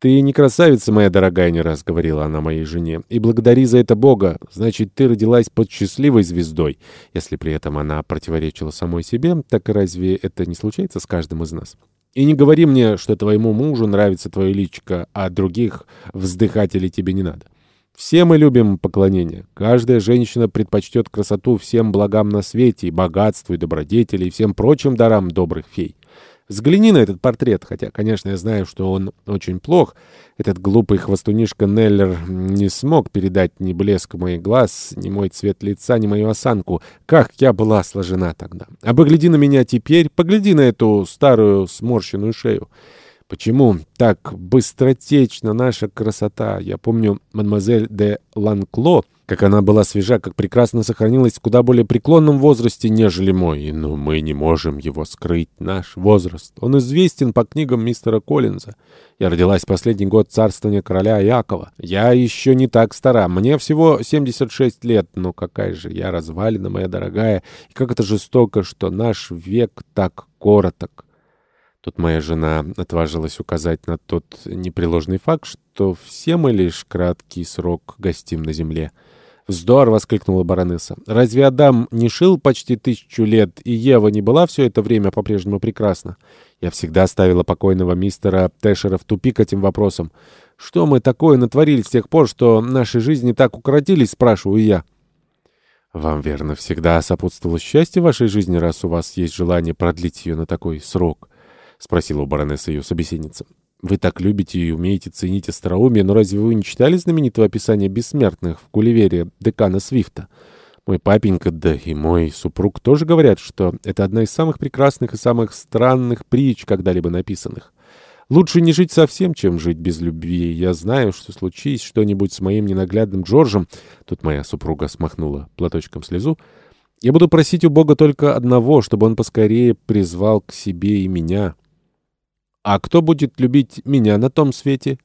«Ты не красавица, моя дорогая, не раз говорила она моей жене, и благодари за это Бога. Значит, ты родилась под счастливой звездой». Если при этом она противоречила самой себе, так разве это не случается с каждым из нас? И не говори мне, что твоему мужу нравится твое личико, а других вздыхателей тебе не надо. Все мы любим поклонение. Каждая женщина предпочтет красоту всем благам на свете, и богатству, и добродетели, и всем прочим дарам добрых фей. Взгляни на этот портрет, хотя, конечно, я знаю, что он очень плох. Этот глупый хвостунишка Неллер не смог передать ни блеск моих глаз, ни мой цвет лица, ни мою осанку. Как я была сложена тогда. А погляди на меня теперь, погляди на эту старую сморщенную шею. Почему так быстротечна наша красота? Я помню мадемуазель де Ланкло, как она была свежа, как прекрасно сохранилась в куда более преклонном возрасте, нежели мой. Но мы не можем его скрыть, наш возраст. Он известен по книгам мистера Коллинза. Я родилась в последний год царствования короля Якова. Я еще не так стара. Мне всего 76 лет, но какая же я развалина, моя дорогая. И как это жестоко, что наш век так короток. Тут моя жена отважилась указать на тот непреложный факт, что все мы лишь краткий срок гостим на земле. «Вздор!» — воскликнула баронесса. «Разве Адам не шил почти тысячу лет, и Ева не была все это время по-прежнему прекрасна? Я всегда ставила покойного мистера Тэшера в тупик этим вопросом. Что мы такое натворили с тех пор, что наши жизни так укоротились, спрашиваю я?» «Вам, верно, всегда сопутствовало счастье в вашей жизни, раз у вас есть желание продлить ее на такой срок». — спросила у баронессы ее собеседница. «Вы так любите и умеете ценить остроумие, но разве вы не читали знаменитого описания бессмертных в Гулливере декана Свифта? Мой папенька, да и мой супруг тоже говорят, что это одна из самых прекрасных и самых странных притч, когда-либо написанных. Лучше не жить совсем, чем жить без любви. Я знаю, что случись что-нибудь с моим ненаглядным Джорджем...» Тут моя супруга смахнула платочком слезу. «Я буду просить у Бога только одного, чтобы он поскорее призвал к себе и меня». А кто будет любить меня на том свете?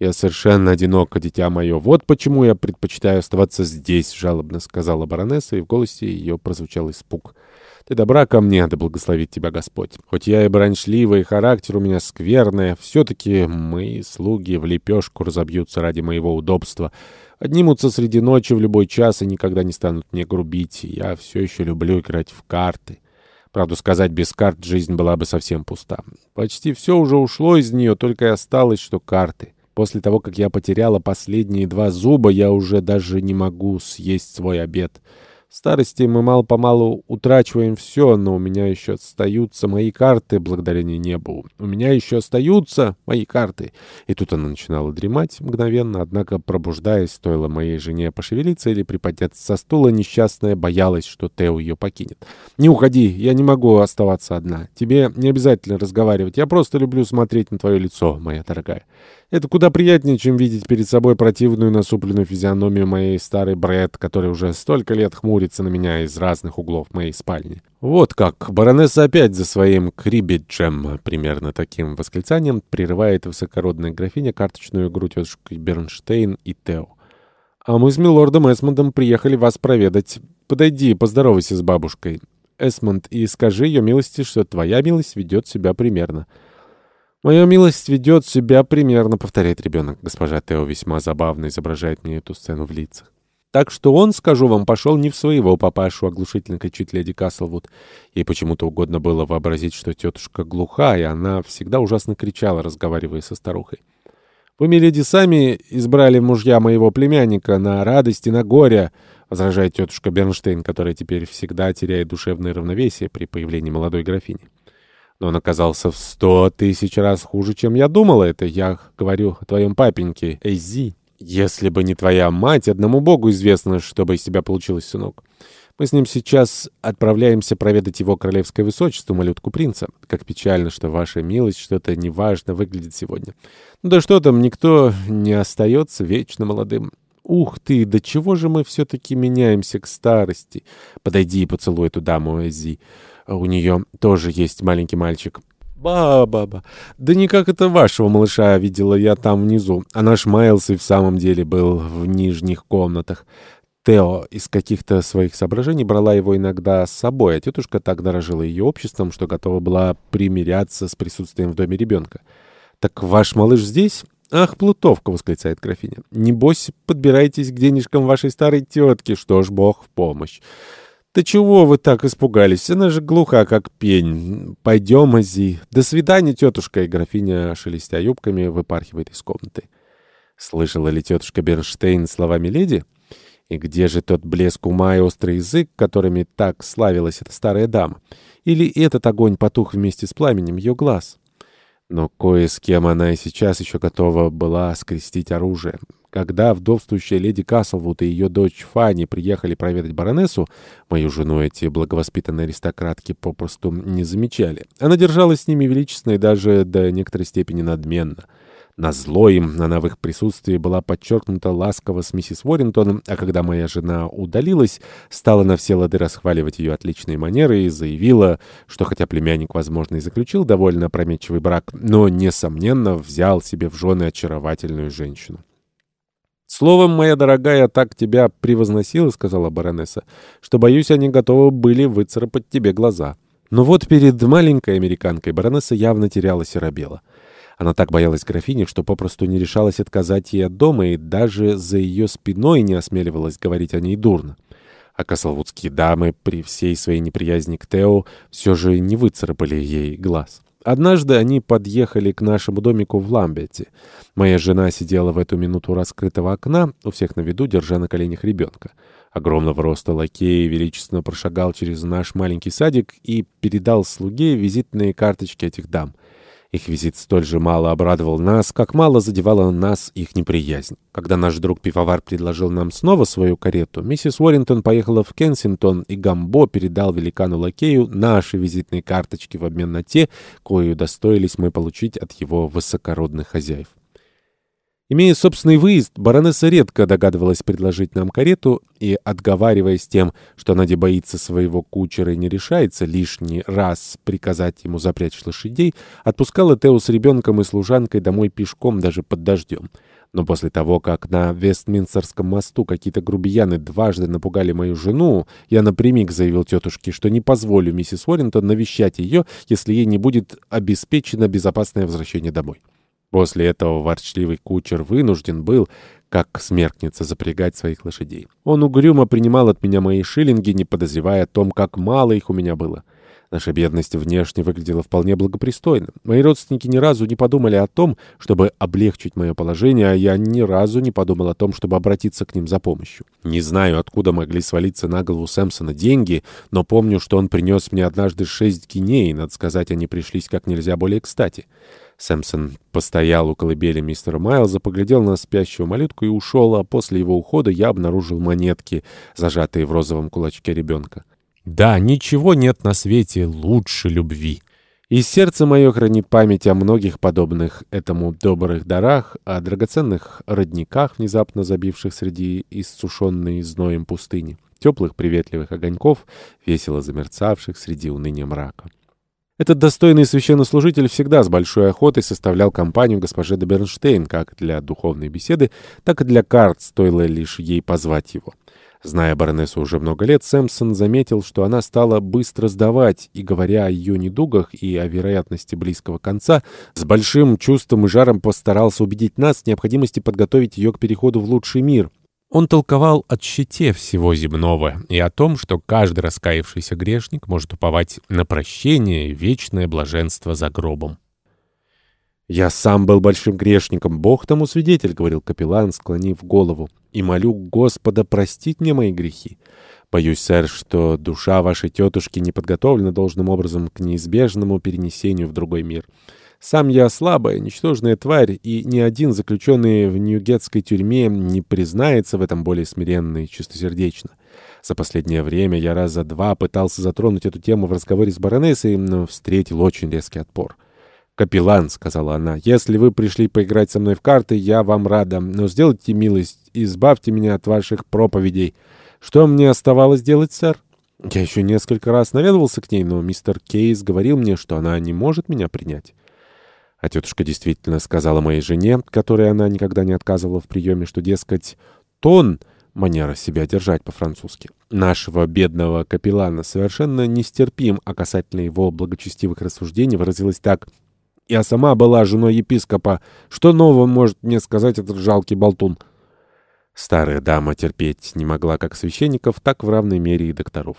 Я совершенно одинока, дитя мое. Вот почему я предпочитаю оставаться здесь, — жалобно сказала баронесса, и в голосе ее прозвучал испуг. Ты добра ко мне, да благословит тебя Господь. Хоть я и брончливый, и характер у меня скверный, все-таки мои слуги в лепешку разобьются ради моего удобства. Поднимутся среди ночи в любой час и никогда не станут мне грубить. Я все еще люблю играть в карты. Правду сказать, без карт жизнь была бы совсем пуста. Почти все уже ушло из нее, только и осталось, что карты. После того, как я потеряла последние два зуба, я уже даже не могу съесть свой обед. Старости мы мало-помалу утрачиваем все, но у меня еще остаются мои карты, благодарение небу. У меня еще остаются мои карты. И тут она начинала дремать мгновенно, однако, пробуждаясь, стоило моей жене пошевелиться или приподняться со стула, несчастная боялась, что Тео ее покинет. «Не уходи, я не могу оставаться одна. Тебе не обязательно разговаривать. Я просто люблю смотреть на твое лицо, моя дорогая». Это куда приятнее, чем видеть перед собой противную насупленную физиономию моей старой Брэд, который уже столько лет хмурится на меня из разных углов моей спальни. Вот как. Баронесса опять за своим крибиджем, примерно таким восклицанием, прерывает высокородная графиня карточную игру тетушки Бернштейн и Тео. «А мы с милордом Эсмондом приехали вас проведать. Подойди, поздоровайся с бабушкой, Эсмонд, и скажи ее милости, что твоя милость ведет себя примерно». «Моя милость ведет себя примерно», — повторяет ребенок. Госпожа Тео весьма забавно изображает мне эту сцену в лицах. Так что он, скажу вам, пошел не в своего папашу, оглушительно кричит леди Каслвуд. Ей почему-то угодно было вообразить, что тетушка глуха, и она всегда ужасно кричала, разговаривая со старухой. «Вы, миледи, сами избрали мужья моего племянника на радость и на горе», — возражает тетушка Бернштейн, которая теперь всегда теряет душевное равновесие при появлении молодой графини но он оказался в сто тысяч раз хуже, чем я думала. Это я говорю о твоем папеньке, Эйзи. Если бы не твоя мать, одному богу известно, что бы из тебя получилось, сынок. Мы с ним сейчас отправляемся проведать его королевское высочество, малютку принца. Как печально, что ваша милость что-то неважно выглядит сегодня. Ну да что там, никто не остается вечно молодым. Ух ты, до чего же мы все-таки меняемся к старости? Подойди и поцелуй эту даму, Эзи. У нее тоже есть маленький мальчик. Ба-ба-ба. Да никак это вашего малыша видела я там внизу. А наш Майлз и в самом деле был в нижних комнатах. Тео из каких-то своих соображений брала его иногда с собой, а тетушка так дорожила ее обществом, что готова была примиряться с присутствием в доме ребенка. «Так ваш малыш здесь?» «Ах, плутовка!» — восклицает графиня. «Небось, подбираетесь к денежкам вашей старой тетки, что ж, бог в помощь!» «Да чего вы так испугались? Она же глуха, как пень. Пойдем, Ази. До свидания, тетушка!» И графиня, шелестя юбками, выпархивает из комнаты. Слышала ли тетушка Бернштейн слова Миледи? И где же тот блеск ума и острый язык, которыми так славилась эта старая дама? Или этот огонь потух вместе с пламенем ее глаз? Но кое с кем она и сейчас еще готова была скрестить оружие. Когда вдовствующая леди Каслвуд и ее дочь Фанни приехали проведать баронессу, мою жену эти благовоспитанные аристократки попросту не замечали. Она держалась с ними величественно и даже до некоторой степени надменно. Назло им она в их присутствии была подчеркнута ласково с миссис Уоррентоном, а когда моя жена удалилась, стала на все лады расхваливать ее отличные манеры и заявила, что хотя племянник, возможно, и заключил довольно опрометчивый брак, но, несомненно, взял себе в жены очаровательную женщину. «Словом, моя дорогая, так тебя превозносила, — сказала баронесса, — что, боюсь, они готовы были выцарапать тебе глаза». Но вот перед маленькой американкой баронесса явно терялась и робела. Она так боялась графини, что попросту не решалась отказать ей от дома и даже за ее спиной не осмеливалась говорить о ней дурно. А каслвудские дамы при всей своей неприязни к Тео все же не выцарапали ей глаз. Однажды они подъехали к нашему домику в Ламбете. Моя жена сидела в эту минуту у раскрытого окна, у всех на виду, держа на коленях ребенка. Огромного роста лакей величественно прошагал через наш маленький садик и передал слуге визитные карточки этих дам — их визит столь же мало обрадовал нас, как мало задевала нас их неприязнь. Когда наш друг-пивовар предложил нам снова свою карету, миссис Уоррингтон поехала в Кенсингтон, и Гамбо передал великану-лакею наши визитные карточки в обмен на те, кою достоились мы получить от его высокородных хозяев. Имея собственный выезд, баронесса редко догадывалась предложить нам карету, и, отговариваясь тем, что она боится своего кучера и не решается лишний раз приказать ему запрячь лошадей, отпускала Тео с ребенком и служанкой домой пешком даже под дождем. Но после того, как на Вестминстерском мосту какие-то грубияны дважды напугали мою жену, я напрямик заявил тетушке, что не позволю миссис Уоррингтон навещать ее, если ей не будет обеспечено безопасное возвращение домой. После этого ворчливый кучер вынужден был, как смеркнется, запрягать своих лошадей. Он угрюмо принимал от меня мои шиллинги, не подозревая о том, как мало их у меня было. Наша бедность внешне выглядела вполне благопристойно. Мои родственники ни разу не подумали о том, чтобы облегчить мое положение, а я ни разу не подумал о том, чтобы обратиться к ним за помощью. Не знаю, откуда могли свалиться на голову Сэмпсона деньги, но помню, что он принес мне однажды шесть гиней, надо сказать, они пришлись как нельзя более кстати. Сэмпсон постоял у колыбели мистера Майлза, поглядел на спящего малютку и ушел, а после его ухода я обнаружил монетки, зажатые в розовом кулачке ребенка. Да, ничего нет на свете лучше любви. И сердце мое хранит память о многих подобных этому добрых дарах, о драгоценных родниках, внезапно забивших среди иссушенной зноем пустыни, теплых приветливых огоньков, весело замерцавших среди уныния мрака. Этот достойный священнослужитель всегда с большой охотой составлял компанию госпоже де Бернштейн как для духовной беседы, так и для карт, стоило лишь ей позвать его. Зная баронессу уже много лет, Сэмпсон заметил, что она стала быстро сдавать, и, говоря о ее недугах и о вероятности близкого конца, с большим чувством и жаром постарался убедить нас в необходимости подготовить ее к переходу в лучший мир — он толковал о щите всего земного и о том, что каждый раскаявшийся грешник может уповать на прощение и вечное блаженство за гробом. «Я сам был большим грешником, Бог тому свидетель», — говорил капеллан, склонив голову, «и молю Господа простить мне мои грехи. Боюсь, сэр, что душа вашей тетушки не подготовлена должным образом к неизбежному перенесению в другой мир». Сам я слабая, ничтожная тварь, и ни один заключенный в Ньюгетской тюрьме не признается в этом более смиренно и чистосердечно. За последнее время я раз за два пытался затронуть эту тему в разговоре с баронессой, но встретил очень резкий отпор. «Капеллан», — сказала она, — «если вы пришли поиграть со мной в карты, я вам рада, но сделайте милость, избавьте меня от ваших проповедей. Что мне оставалось делать, сэр?» Я еще несколько раз наведывался к ней, но мистер Кейс говорил мне, что она не может меня принять. А тетушка действительно сказала моей жене, которой она никогда не отказывала в приеме, что, дескать, тон — манера себя держать по-французски. Нашего бедного капеллана совершенно нестерпим, а касательно его благочестивых рассуждений выразилась так Я сама была женой епископа. Что нового может мне сказать этот жалкий болтун?» Старая дама терпеть не могла как священников, так в равной мере и докторов.